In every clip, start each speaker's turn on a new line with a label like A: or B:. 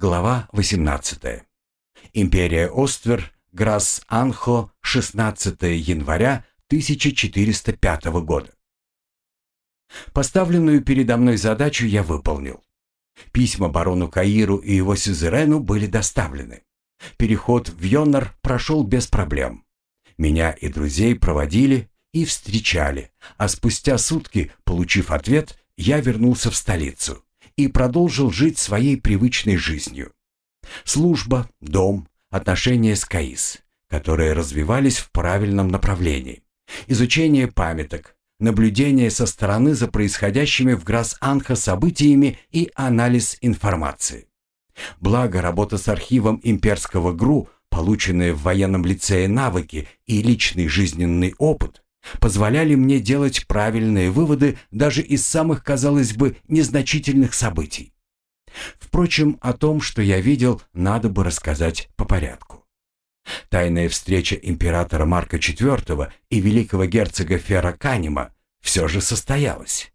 A: Глава 18. Империя Оствер, Грасс-Анхо, 16 января 1405 года. Поставленную передо мной задачу я выполнил. Письма барону Каиру и его сюзерену были доставлены. Переход в Йоннар прошел без проблем. Меня и друзей проводили и встречали, а спустя сутки, получив ответ, я вернулся в столицу и продолжил жить своей привычной жизнью. Служба, дом, отношения с Каис, которые развивались в правильном направлении. Изучение памяток, наблюдение со стороны за происходящими в Грас-Анха событиями и анализ информации. Благо, работа с архивом имперского ГРУ, полученные в военном лицее навыки и личный жизненный опыт позволяли мне делать правильные выводы даже из самых, казалось бы, незначительных событий. Впрочем, о том, что я видел, надо бы рассказать по порядку. Тайная встреча императора Марка IV и великого герцога Фера Канема все же состоялась.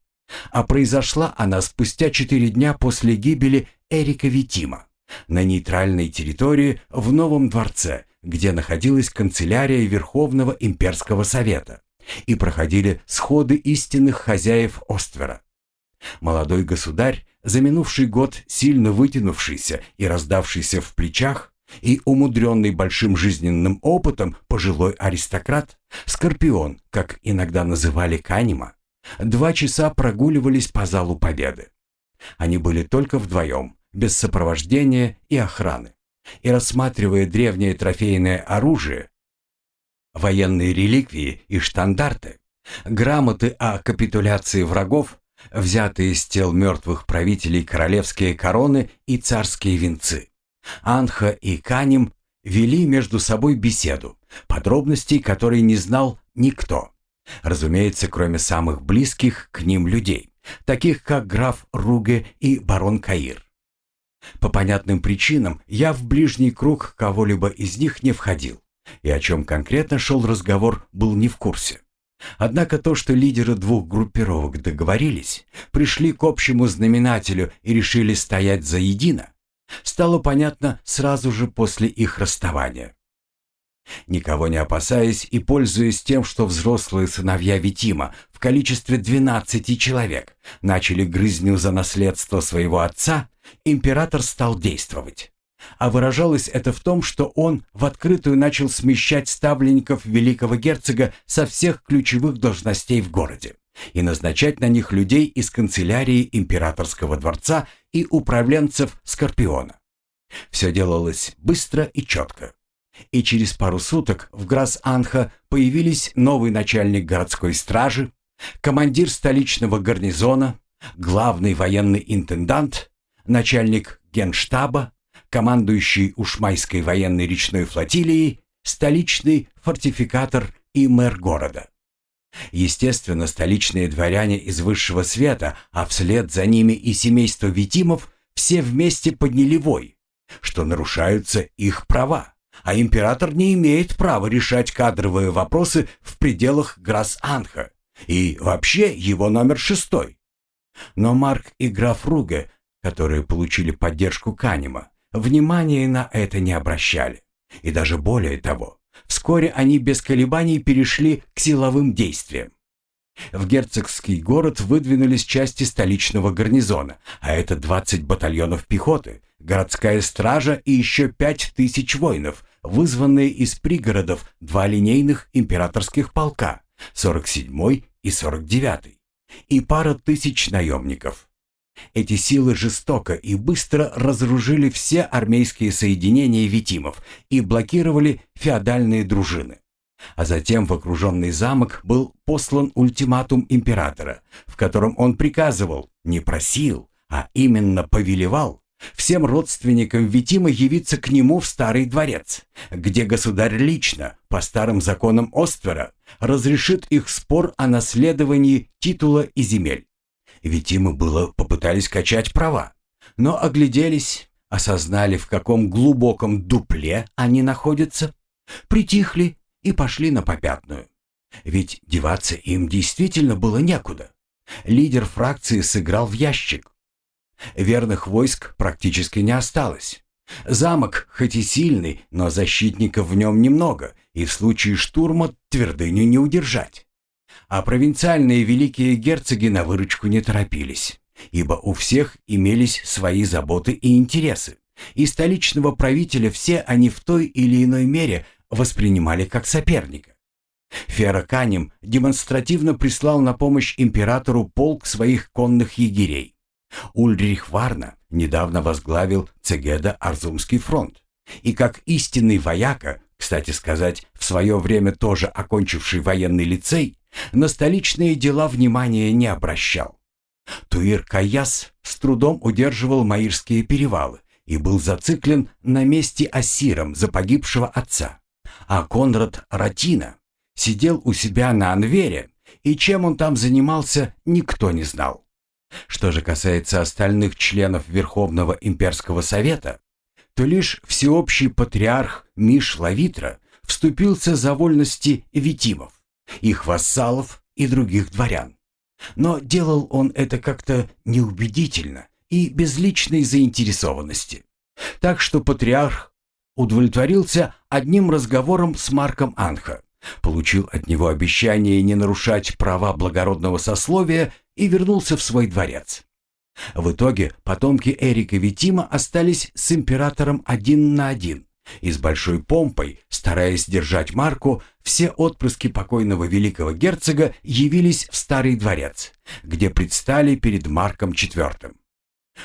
A: А произошла она спустя четыре дня после гибели Эрика Витима на нейтральной территории в Новом дворце, где находилась канцелярия Верховного имперского совета и проходили сходы истинных хозяев Оствера. Молодой государь, за минувший год сильно вытянувшийся и раздавшийся в плечах, и умудренный большим жизненным опытом пожилой аристократ, Скорпион, как иногда называли Канима, два часа прогуливались по залу Победы. Они были только вдвоем, без сопровождения и охраны, и рассматривая древнее трофейное оружие, военные реликвии и штандарты, грамоты о капитуляции врагов, взятые из тел мертвых правителей королевские короны и царские венцы. Анха и Каним вели между собой беседу, подробностей которой не знал никто. Разумеется, кроме самых близких к ним людей, таких как граф Руге и барон Каир. По понятным причинам я в ближний круг кого-либо из них не входил и о чем конкретно шел разговор, был не в курсе. Однако то, что лидеры двух группировок договорились, пришли к общему знаменателю и решили стоять заедино, стало понятно сразу же после их расставания. Никого не опасаясь и пользуясь тем, что взрослые сыновья Витима в количестве 12 человек начали грызню за наследство своего отца, император стал действовать. А выражалось это в том, что он в открытую начал смещать ставленников великого герцога со всех ключевых должностей в городе и назначать на них людей из канцелярии императорского дворца и управленцев Скорпиона. Все делалось быстро и четко. И через пару суток в Грас-Анха появились новый начальник городской стражи, командир столичного гарнизона, главный военный интендант, начальник генштаба, командующий Ушмайской военной речной флотилией, столичный фортификатор и мэр города. Естественно, столичные дворяне из высшего света, а вслед за ними и семейство Витимов, все вместе подняли вой, что нарушаются их права, а император не имеет права решать кадровые вопросы в пределах Грас-Анха и вообще его номер шестой. Но Марк и граф Руге, которые получили поддержку Канема, Внимания на это не обращали. И даже более того, вскоре они без колебаний перешли к силовым действиям. В герцогский город выдвинулись части столичного гарнизона, а это 20 батальонов пехоты, городская стража и еще 5 тысяч воинов, вызванные из пригородов два линейных императорских полка, 47 и 49 и пара тысяч наемников. Эти силы жестоко и быстро разоружили все армейские соединения Витимов и блокировали феодальные дружины. А затем в окруженный замок был послан ультиматум императора, в котором он приказывал, не просил, а именно повелевал, всем родственникам Витима явиться к нему в Старый дворец, где государь лично, по старым законам Оствера, разрешит их спор о наследовании титула и земель. Витимы было попытались качать права, но огляделись, осознали, в каком глубоком дупле они находятся, притихли и пошли на попятную. Ведь деваться им действительно было некуда. Лидер фракции сыграл в ящик. Верных войск практически не осталось. Замок хоть и сильный, но защитников в нем немного, и в случае штурма твердыню не удержать. А провинциальные великие герцоги на выручку не торопились, ибо у всех имелись свои заботы и интересы, и столичного правителя все они в той или иной мере воспринимали как соперника. Ферраканем демонстративно прислал на помощь императору полк своих конных егерей. Ульрих Варна недавно возглавил Цегеда-Арзумский фронт. И как истинный вояка, кстати сказать, в свое время тоже окончивший военный лицей, на столичные дела внимания не обращал. Туир Каяс с трудом удерживал Маирские перевалы и был зациклен на месте Асиром за погибшего отца. А Конрад Ратина сидел у себя на Анвере, и чем он там занимался, никто не знал. Что же касается остальных членов Верховного имперского совета, то лишь всеобщий патриарх Миш Лавитра вступился за вольности витимов, их вассалов и других дворян. Но делал он это как-то неубедительно и без личной заинтересованности. Так что патриарх удовлетворился одним разговором с Марком Анха, получил от него обещание не нарушать права благородного сословия и вернулся в свой дворец. В итоге потомки Эрика Витима остались с императором один на один, и с большой помпой, стараясь держать марку, все отпрыски покойного великого герцога явились в Старый дворец, где предстали перед Марком IV.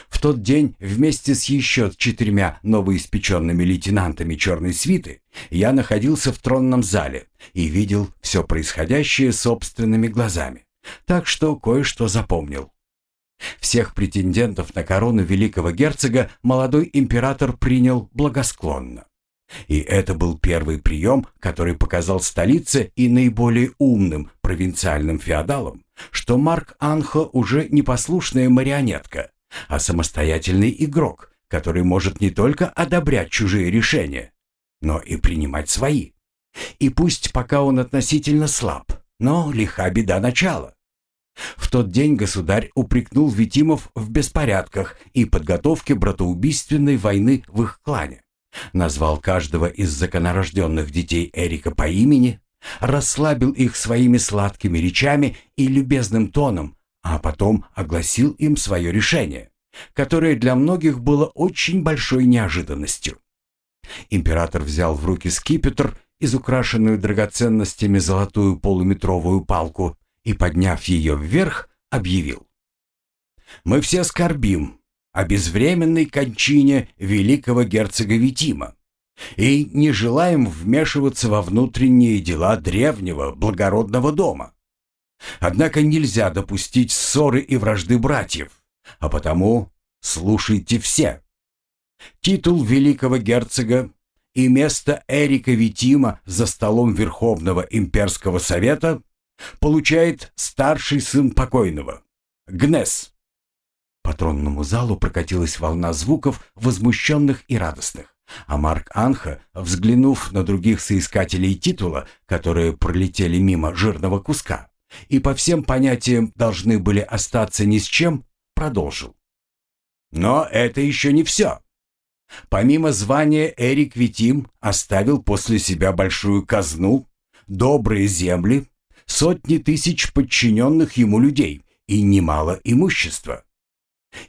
A: В тот день вместе с еще четырьмя новоиспеченными лейтенантами черной свиты я находился в тронном зале и видел все происходящее собственными глазами, так что кое-что запомнил. Всех претендентов на корону великого герцога молодой император принял благосклонно. И это был первый прием, который показал столице и наиболее умным провинциальным феодалам, что Марк Анхо уже не послушная марионетка, а самостоятельный игрок, который может не только одобрять чужие решения, но и принимать свои. И пусть пока он относительно слаб, но лиха беда начала. В тот день государь упрекнул Витимов в беспорядках и подготовке братоубийственной войны в их клане. Назвал каждого из законорожденных детей Эрика по имени, расслабил их своими сладкими речами и любезным тоном, а потом огласил им свое решение, которое для многих было очень большой неожиданностью. Император взял в руки скипетр, изукрашенную драгоценностями золотую полуметровую палку, и, подняв ее вверх, объявил. «Мы все скорбим о безвременной кончине великого герцога Витима и не желаем вмешиваться во внутренние дела древнего благородного дома. Однако нельзя допустить ссоры и вражды братьев, а потому слушайте все. Титул великого герцога и место Эрика Витима за столом Верховного имперского совета получает старший сын покойного, Гнес. По тронному залу прокатилась волна звуков, возмущенных и радостных. А Марк Анха, взглянув на других соискателей титула, которые пролетели мимо жирного куска, и по всем понятиям должны были остаться ни с чем, продолжил. Но это еще не все. Помимо звания Эрик Витим оставил после себя большую казну, добрые земли, сотни тысяч подчиненных ему людей и немало имущества.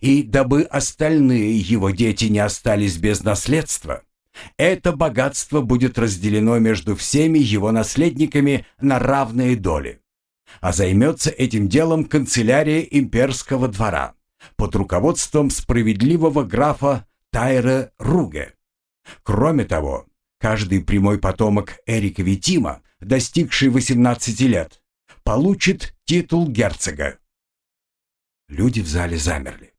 A: И дабы остальные его дети не остались без наследства, это богатство будет разделено между всеми его наследниками на равные доли а займется этим делом канцелярия имперского двора под руководством справедливого графа Тайра Руге. Кроме того, каждый прямой потомок Эрика Витима, достигший 18 лет, получит титул герцога. Люди в зале замерли.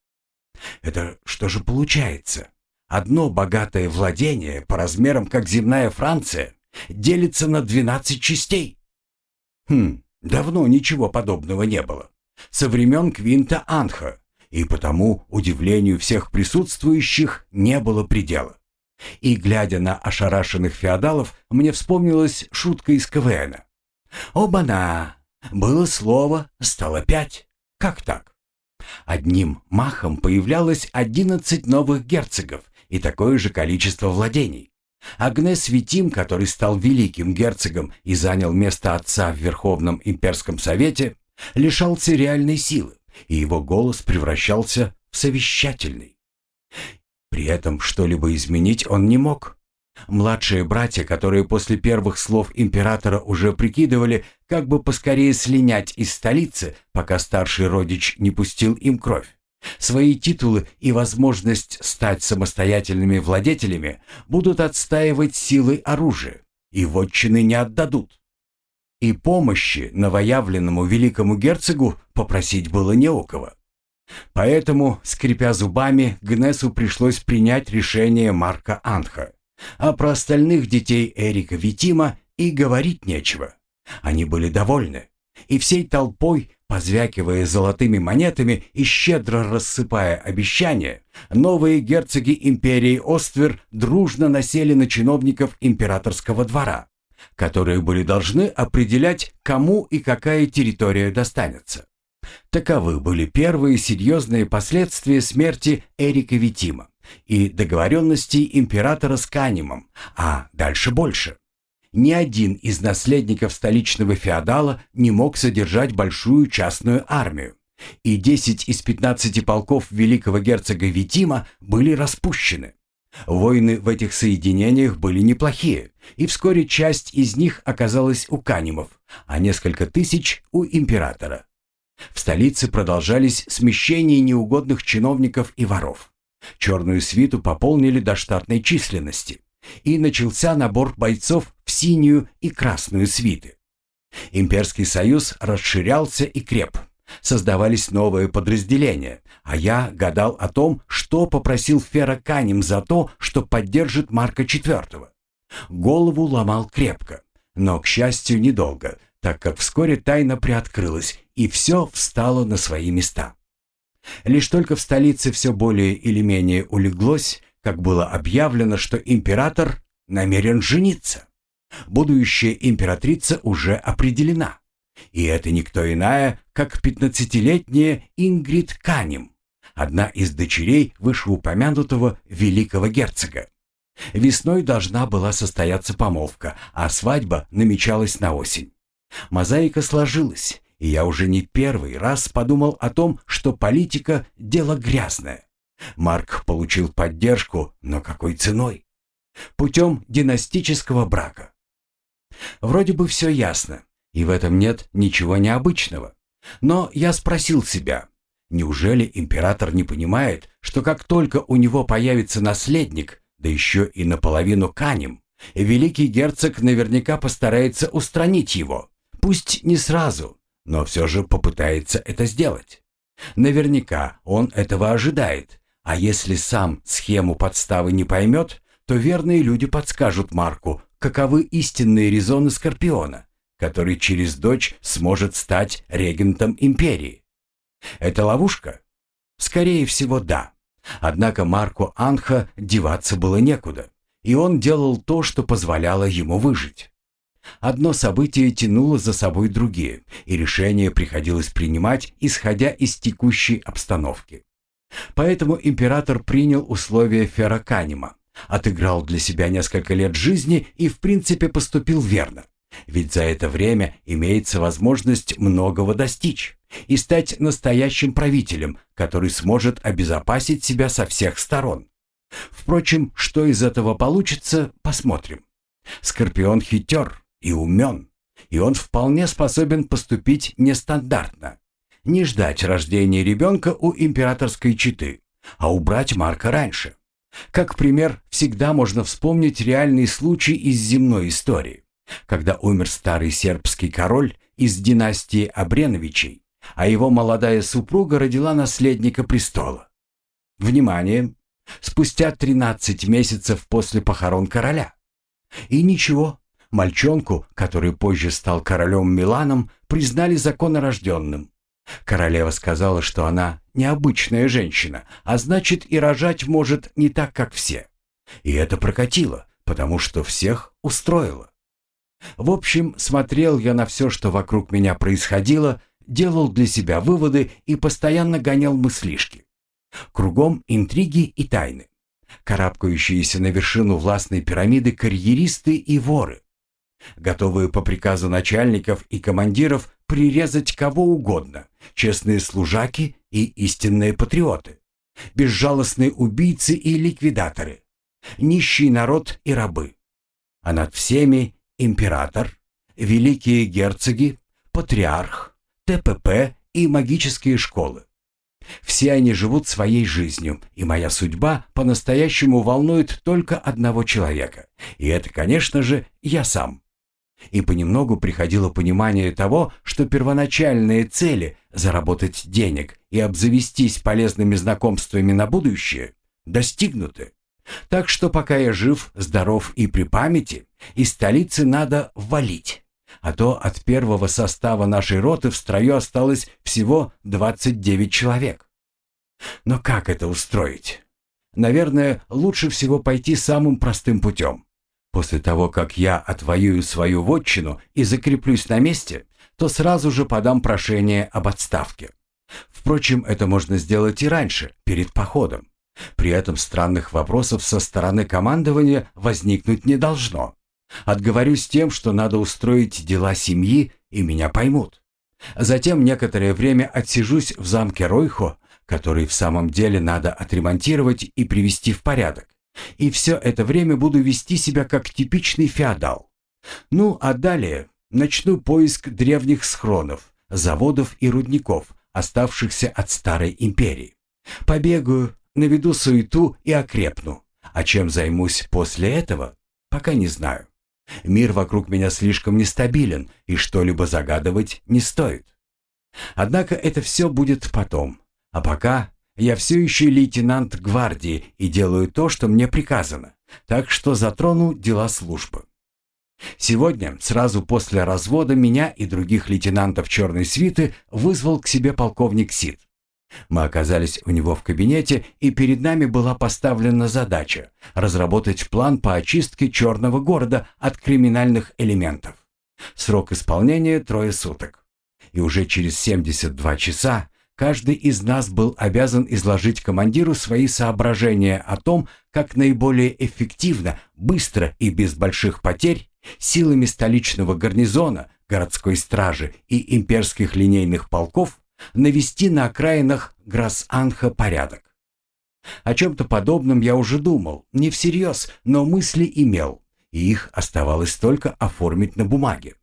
A: Это что же получается? Одно богатое владение по размерам, как земная Франция, делится на 12 частей. Хм, Давно ничего подобного не было. Со времен Квинта Анха, и потому удивлению всех присутствующих не было предела. И, глядя на ошарашенных феодалов, мне вспомнилась шутка из КВНа. «Оба-на! Было слово, стало пять. Как так?» Одним махом появлялось 11 новых герцогов и такое же количество владений. Агнес Витим, который стал великим герцогом и занял место отца в Верховном имперском совете, лишался реальной силы, и его голос превращался в совещательный. При этом что-либо изменить он не мог. Младшие братья, которые после первых слов императора уже прикидывали, как бы поскорее слинять из столицы, пока старший родич не пустил им кровь, свои титулы и возможность стать самостоятельными владетелями будут отстаивать силой оружия, и вотчины не отдадут. И помощи новоявленному великому герцогу попросить было не у кого. Поэтому, скрипя зубами, Гнесу пришлось принять решение Марка Анха. А про остальных детей Эрика Витима и говорить нечего. Они были довольны. И всей толпой, позвякивая золотыми монетами и щедро рассыпая обещания, новые герцоги империи Оствер дружно насели на чиновников императорского двора, которые были должны определять, кому и какая территория достанется. Таковы были первые серьезные последствия смерти Эрика Витима и договоренностей императора с Канемом, а дальше больше. Ни один из наследников столичного феодала не мог содержать большую частную армию, и 10 из 15 полков великого герцога Витима были распущены. Войны в этих соединениях были неплохие, и вскоре часть из них оказалась у Канемов, а несколько тысяч у императора. В столице продолжались смещения неугодных чиновников и воров. Черную свиту пополнили до штатной численности, и начался набор бойцов в синюю и красную свиты. Имперский союз расширялся и креп. Создавались новые подразделения, а я гадал о том, что попросил Фера Канем за то, что поддержит Марка IV. Голову ломал крепко, но, к счастью, недолго, так как вскоре тайна приоткрылась, и все встало на свои места. Лишь только в столице все более или менее улеглось, как было объявлено, что император намерен жениться. Будущая императрица уже определена. И это никто иная, как пятнадцатилетняя Ингрид Канем, одна из дочерей вышеупомянутого великого герцога. Весной должна была состояться помолвка, а свадьба намечалась на осень. Мозаика сложилась, и я уже не первый раз подумал о том, что политика – дело грязное. Марк получил поддержку, но какой ценой? Путем династического брака. Вроде бы все ясно, и в этом нет ничего необычного. Но я спросил себя, неужели император не понимает, что как только у него появится наследник, да еще и наполовину канем, великий герцог наверняка постарается устранить его, пусть не сразу, но все же попытается это сделать. Наверняка он этого ожидает, а если сам схему подставы не поймет, то верные люди подскажут Марку, каковы истинные резоны Скорпиона, который через дочь сможет стать регентом империи. Это ловушка? Скорее всего, да. Однако Марку Анха деваться было некуда, и он делал то, что позволяло ему выжить. Одно событие тянуло за собой другие, и решение приходилось принимать, исходя из текущей обстановки. Поэтому император принял условия Ферраканима, отыграл для себя несколько лет жизни и в принципе поступил верно. Ведь за это время имеется возможность многого достичь и стать настоящим правителем, который сможет обезопасить себя со всех сторон. Впрочем, что из этого получится, посмотрим. Скорпион хитер, и умен, и он вполне способен поступить нестандартно. Не ждать рождения ребенка у императорской четы, а убрать Марка раньше. Как пример, всегда можно вспомнить реальный случай из земной истории, когда умер старый сербский король из династии Абреновичей, а его молодая супруга родила наследника престола. Внимание! Спустя 13 месяцев после похорон короля. И ничего, Мальчонку, который позже стал королем Миланом, признали законорожденным. Королева сказала, что она необычная женщина, а значит и рожать может не так, как все. И это прокатило, потому что всех устроило. В общем, смотрел я на все, что вокруг меня происходило, делал для себя выводы и постоянно гонял мыслишки. Кругом интриги и тайны. Карабкающиеся на вершину властной пирамиды карьеристы и воры. Готовые по приказу начальников и командиров прирезать кого угодно. Честные служаки и истинные патриоты. Безжалостные убийцы и ликвидаторы. Нищий народ и рабы. А над всеми император, великие герцоги, патриарх, ТПП и магические школы. Все они живут своей жизнью, и моя судьба по-настоящему волнует только одного человека. И это, конечно же, я сам. И понемногу приходило понимание того, что первоначальные цели – заработать денег и обзавестись полезными знакомствами на будущее – достигнуты. Так что пока я жив, здоров и при памяти, из столицы надо валить. А то от первого состава нашей роты в строю осталось всего 29 человек. Но как это устроить? Наверное, лучше всего пойти самым простым путем. После того, как я отвоюю свою вотчину и закреплюсь на месте, то сразу же подам прошение об отставке. Впрочем, это можно сделать и раньше, перед походом. При этом странных вопросов со стороны командования возникнуть не должно. Отговорюсь тем, что надо устроить дела семьи, и меня поймут. Затем некоторое время отсижусь в замке Ройхо, который в самом деле надо отремонтировать и привести в порядок. И все это время буду вести себя как типичный феодал. Ну, а далее начну поиск древних схронов, заводов и рудников, оставшихся от старой империи. Побегаю, наведу суету и окрепну. А чем займусь после этого, пока не знаю. Мир вокруг меня слишком нестабилен, и что-либо загадывать не стоит. Однако это все будет потом. А пока я все еще лейтенант гвардии и делаю то, что мне приказано, так что затрону дела службы. Сегодня, сразу после развода, меня и других лейтенантов черной свиты вызвал к себе полковник Сид. Мы оказались у него в кабинете, и перед нами была поставлена задача разработать план по очистке черного города от криминальных элементов. Срок исполнения трое суток. И уже через 72 часа каждый из нас был обязан изложить командиру свои соображения о том, как наиболее эффективно, быстро и без больших потерь силами столичного гарнизона, городской стражи и имперских линейных полков навести на окраинах Грас-Анха порядок. О чем-то подобном я уже думал, не всерьез, но мысли имел, и их оставалось только оформить на бумаге.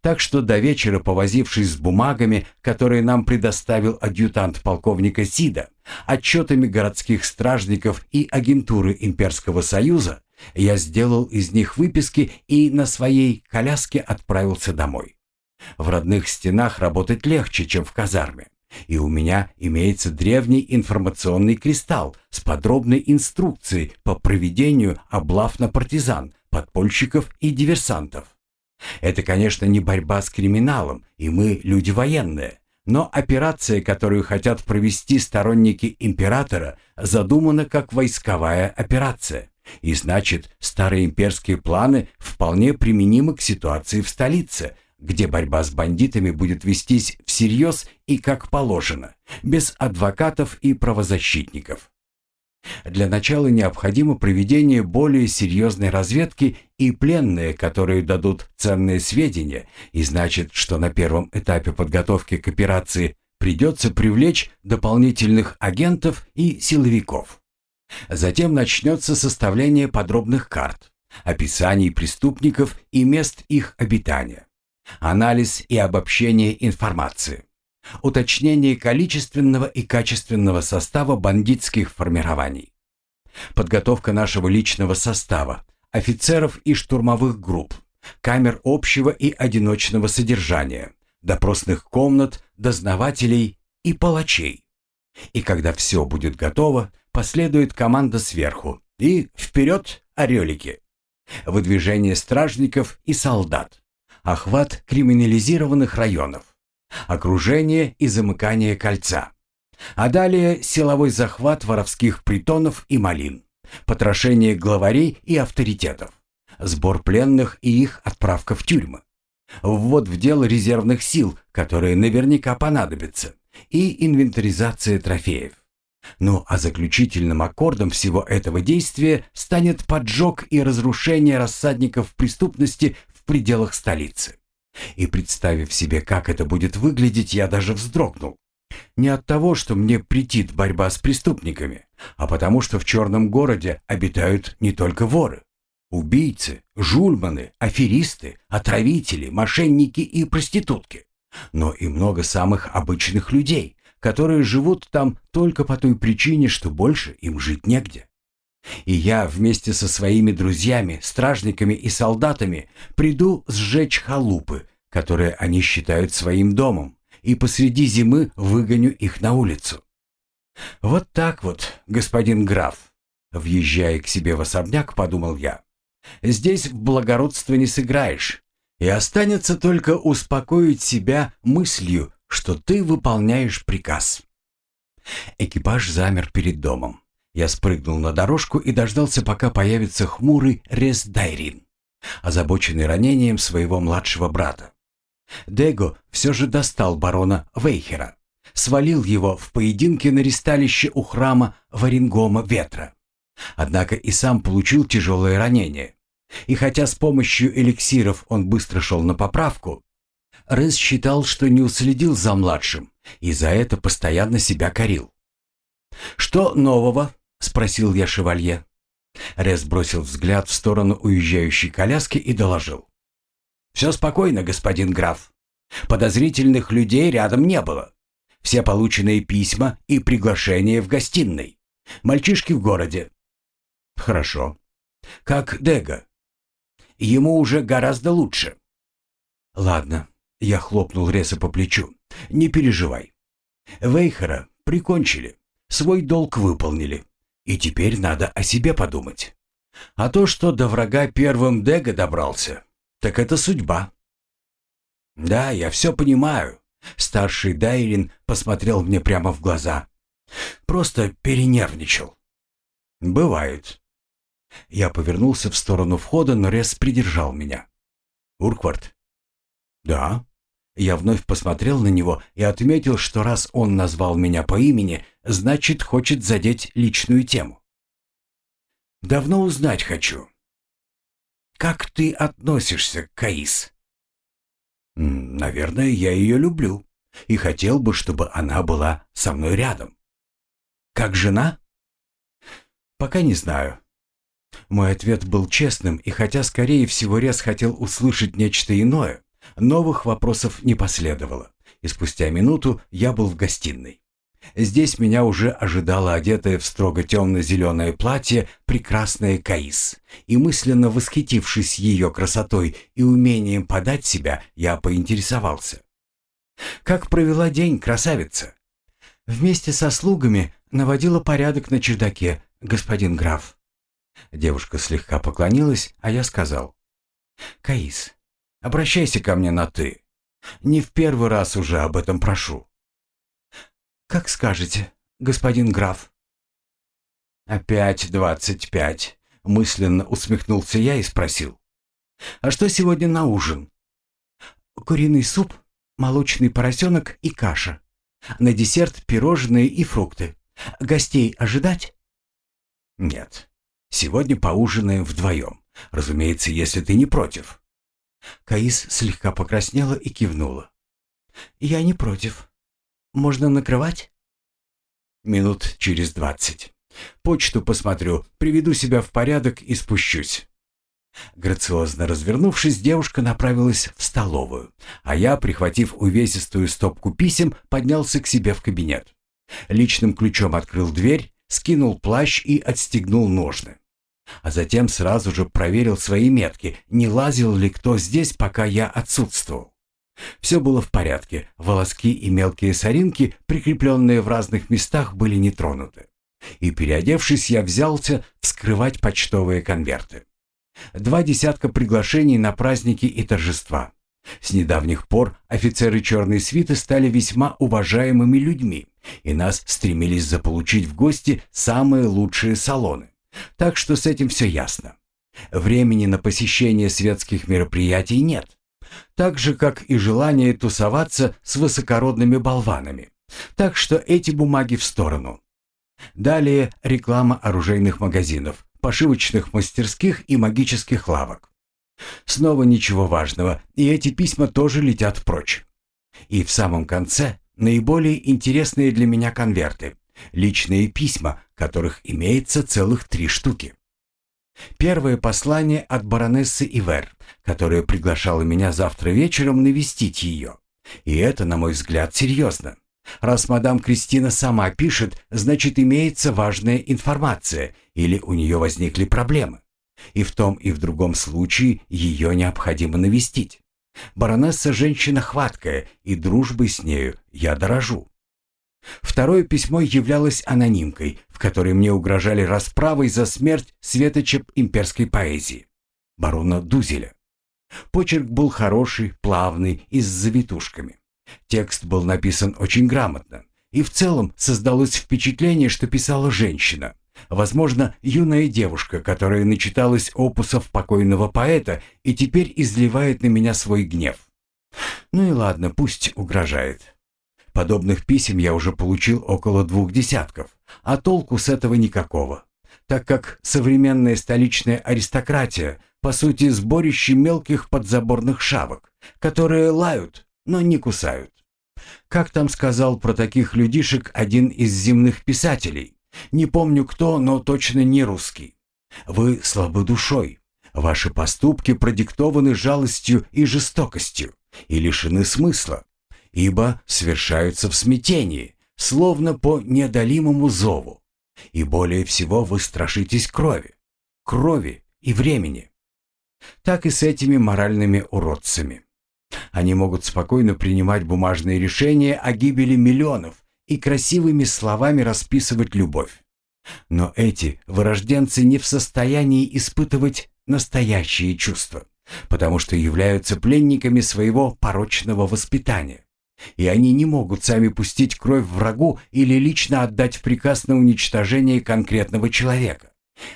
A: Так что до вечера, повозившись с бумагами, которые нам предоставил адъютант полковника Сида, отчетами городских стражников и агентуры Имперского Союза, я сделал из них выписки и на своей коляске отправился домой. В родных стенах работать легче, чем в казарме. И у меня имеется древний информационный кристалл с подробной инструкцией по проведению облав на партизан, подпольщиков и диверсантов. Это, конечно, не борьба с криминалом, и мы люди военные. Но операция, которую хотят провести сторонники императора, задумана как войсковая операция. И значит, старые имперские планы вполне применимы к ситуации в столице, где борьба с бандитами будет вестись всерьез и как положено, без адвокатов и правозащитников. Для начала необходимо проведение более серьезной разведки и пленные, которые дадут ценные сведения, и значит, что на первом этапе подготовки к операции придется привлечь дополнительных агентов и силовиков. Затем начнется составление подробных карт, описаний преступников и мест их обитания анализ и обобщение информации, уточнение количественного и качественного состава бандитских формирований, подготовка нашего личного состава, офицеров и штурмовых групп, камер общего и одиночного содержания, допросных комнат, дознавателей и палачей. И когда все будет готово, последует команда сверху и вперед орелики, выдвижение стражников и солдат. Охват криминализированных районов, окружение и замыкание кольца. А далее силовой захват воровских притонов и малин, потрошение главарей и авторитетов, сбор пленных и их отправка в тюрьмы. ввод в дело резервных сил, которые наверняка понадобятся, и инвентаризация трофеев. Ну а заключительным аккордом всего этого действия станет поджог и разрушение рассадников преступности в пределах столицы. И представив себе, как это будет выглядеть, я даже вздрогнул. Не от того, что мне претит борьба с преступниками, а потому что в черном городе обитают не только воры. Убийцы, жульманы, аферисты, отравители, мошенники и проститутки. Но и много самых обычных людей, которые живут там только по той причине, что больше им жить негде. И я вместе со своими друзьями, стражниками и солдатами приду сжечь халупы, которые они считают своим домом, и посреди зимы выгоню их на улицу. Вот так вот, господин граф, въезжая к себе в особняк, подумал я. Здесь в благородство не сыграешь, и останется только успокоить себя мыслью, что ты выполняешь приказ. Экипаж замер перед домом. Я спрыгнул на дорожку и дождался, пока появится хмурый Рез Дайрин, озабоченный ранением своего младшего брата. Дего все же достал барона Вейхера, свалил его в поединке на ристалище у храма Варингома Ветра. Однако и сам получил тяжелое ранение. И хотя с помощью эликсиров он быстро шел на поправку, Рез считал, что не уследил за младшим, и за это постоянно себя корил. «Что нового?» — спросил я шевалье. Рез бросил взгляд в сторону уезжающей коляски и доложил. «Все спокойно, господин граф. Подозрительных людей рядом не было. Все полученные письма и приглашения в гостиной. Мальчишки в городе». «Хорошо. Как Дега?» «Ему уже гораздо лучше». «Ладно», — я хлопнул Реса по плечу. «Не переживай. Вейхера прикончили, свой долг выполнили, и теперь надо о себе подумать. А то, что до врага первым Дега добрался, так это судьба. Да, я все понимаю. Старший Дайрин посмотрел мне прямо в глаза. Просто перенервничал. Бывает. Я повернулся в сторону входа, но Рес придержал меня. Урквард? Да. Я вновь посмотрел на него и отметил, что раз он назвал меня по имени, значит, хочет задеть личную тему. Давно узнать хочу. Как ты относишься к Каис? Наверное, я ее люблю и хотел бы, чтобы она была со мной рядом. Как жена? Пока не знаю. Мой ответ был честным, и хотя, скорее всего, Рез хотел услышать нечто иное, новых вопросов не последовало, и спустя минуту я был в гостиной. Здесь меня уже ожидала одетая в строго темно-зеленое платье прекрасная Каис, и мысленно восхитившись ее красотой и умением подать себя, я поинтересовался. «Как провела день, красавица?» «Вместе со слугами наводила порядок на чердаке, господин граф». Девушка слегка поклонилась, а я сказал. «Каис, обращайся ко мне на «ты». Не в первый раз уже об этом прошу». «Как скажете, господин граф». «Опять двадцать пять», — мысленно усмехнулся я и спросил. «А что сегодня на ужин?» «Куриный суп, молочный поросенок и каша. На десерт пирожные и фрукты. Гостей ожидать?» «Нет. Сегодня поужинаем вдвоем. Разумеется, если ты не против». Каис слегка покраснела и кивнула. «Я не против. Можно накрывать?» «Минут через двадцать. Почту посмотрю, приведу себя в порядок и спущусь». Грациозно развернувшись, девушка направилась в столовую, а я, прихватив увесистую стопку писем, поднялся к себе в кабинет. Личным ключом открыл дверь, скинул плащ и отстегнул ножны. А затем сразу же проверил свои метки, не лазил ли кто здесь, пока я отсутствовал. Все было в порядке, волоски и мелкие соринки, прикрепленные в разных местах, были не тронуты. И, переодевшись, я взялся вскрывать почтовые конверты. Два десятка приглашений на праздники и торжества. С недавних пор офицеры черной свиты стали весьма уважаемыми людьми, и нас стремились заполучить в гости самые лучшие салоны. Так что с этим все ясно. Времени на посещение светских мероприятий нет. Так же, как и желание тусоваться с высокородными болванами. Так что эти бумаги в сторону. Далее реклама оружейных магазинов, пошивочных мастерских и магических лавок. Снова ничего важного, и эти письма тоже летят прочь. И в самом конце наиболее интересные для меня конверты. Личные письма, которых имеется целых три штуки. Первое послание от баронессы Ивер, которая приглашала меня завтра вечером навестить ее. И это, на мой взгляд, серьезно. Раз мадам Кристина сама пишет, значит имеется важная информация или у нее возникли проблемы. И в том и в другом случае ее необходимо навестить. Баронесса женщина хваткая, и дружбой с нею я дорожу. Второе письмо являлось анонимкой, в которой мне угрожали расправой за смерть светочеп имперской поэзии, барона Дузеля. Почерк был хороший, плавный и с завитушками. Текст был написан очень грамотно, и в целом создалось впечатление, что писала женщина, возможно, юная девушка, которая начиталась опусов покойного поэта и теперь изливает на меня свой гнев. Ну и ладно, пусть угрожает. Подобных писем я уже получил около двух десятков, а толку с этого никакого, так как современная столичная аристократия по сути сборище мелких подзаборных шавок, которые лают, но не кусают. Как там сказал про таких людишек один из земных писателей? Не помню кто, но точно не русский. Вы слабы душой. Ваши поступки продиктованы жалостью и жестокостью и лишены смысла, ибо совершаются в смятении, словно по неодолимому зову. И более всего вы страшитесь крови, крови и времени. Так и с этими моральными уродцами. Они могут спокойно принимать бумажные решения о гибели миллионов и красивыми словами расписывать любовь. Но эти вырожденцы не в состоянии испытывать настоящие чувства, потому что являются пленниками своего порочного воспитания. И они не могут сами пустить кровь врагу или лично отдать приказ на уничтожение конкретного человека.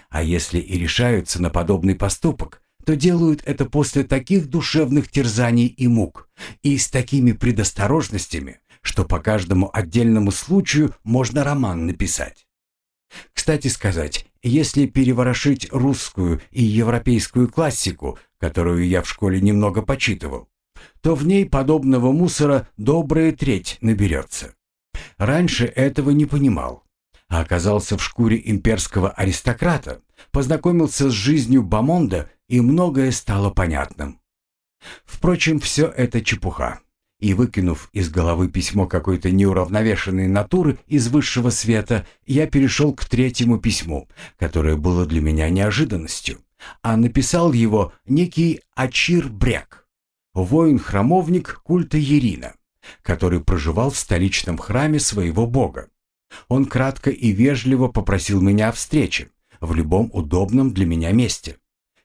A: А если и решаются на подобный поступок, то делают это после таких душевных терзаний и мук и с такими предосторожностями, что по каждому отдельному случаю можно роман написать. Кстати сказать, если переворошить русскую и европейскую классику, которую я в школе немного почитывал, то в ней подобного мусора добрая треть наберется. Раньше этого не понимал, а оказался в шкуре имперского аристократа, познакомился с жизнью Бамонда и многое стало понятным. Впрочем, все это чепуха. И выкинув из головы письмо какой-то неуравновешенной натуры из высшего света, я перешел к третьему письму, которое было для меня неожиданностью. А написал его некий Ачир Брек, воин-храмовник культа Ерина, который проживал в столичном храме своего бога. Он кратко и вежливо попросил меня о встрече в любом удобном для меня месте.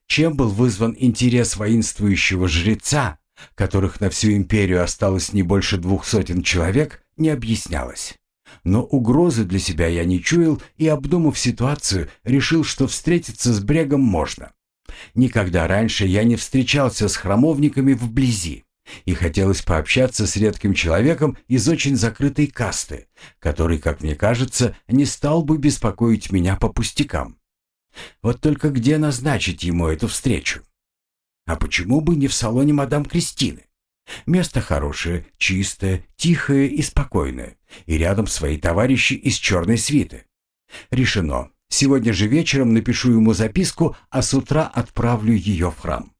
A: Чем был вызван интерес воинствующего жреца, которых на всю империю осталось не больше двух сотен человек, не объяснялось. Но угрозы для себя я не чуял и, обдумав ситуацию, решил, что встретиться с Брегом можно. Никогда раньше я не встречался с храмовниками вблизи, и хотелось пообщаться с редким человеком из очень закрытой касты, который, как мне кажется, не стал бы беспокоить меня по пустякам. Вот только где назначить ему эту встречу? А почему бы не в салоне мадам Кристины? Место хорошее, чистое, тихое и спокойное, и рядом свои товарищи из черной свиты. Решено. Сегодня же вечером напишу ему записку, а с утра отправлю ее в храм.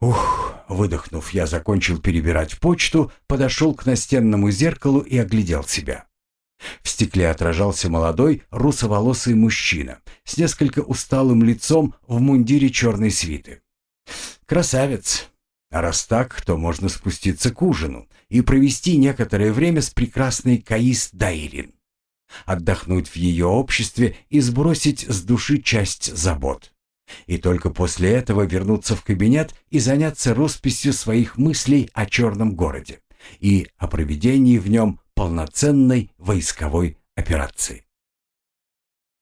A: Ух, выдохнув, я закончил перебирать почту, подошел к настенному зеркалу и оглядел себя. В стекле отражался молодой, русоволосый мужчина с несколько усталым лицом в мундире черной свиты. Красавец. А раз так, то можно спуститься к ужину и провести некоторое время с прекрасной Каис Дайрин. Отдохнуть в ее обществе и сбросить с души часть забот. И только после этого вернуться в кабинет и заняться росписью своих мыслей о черном городе и о проведении в нем полноценной войсковой операции.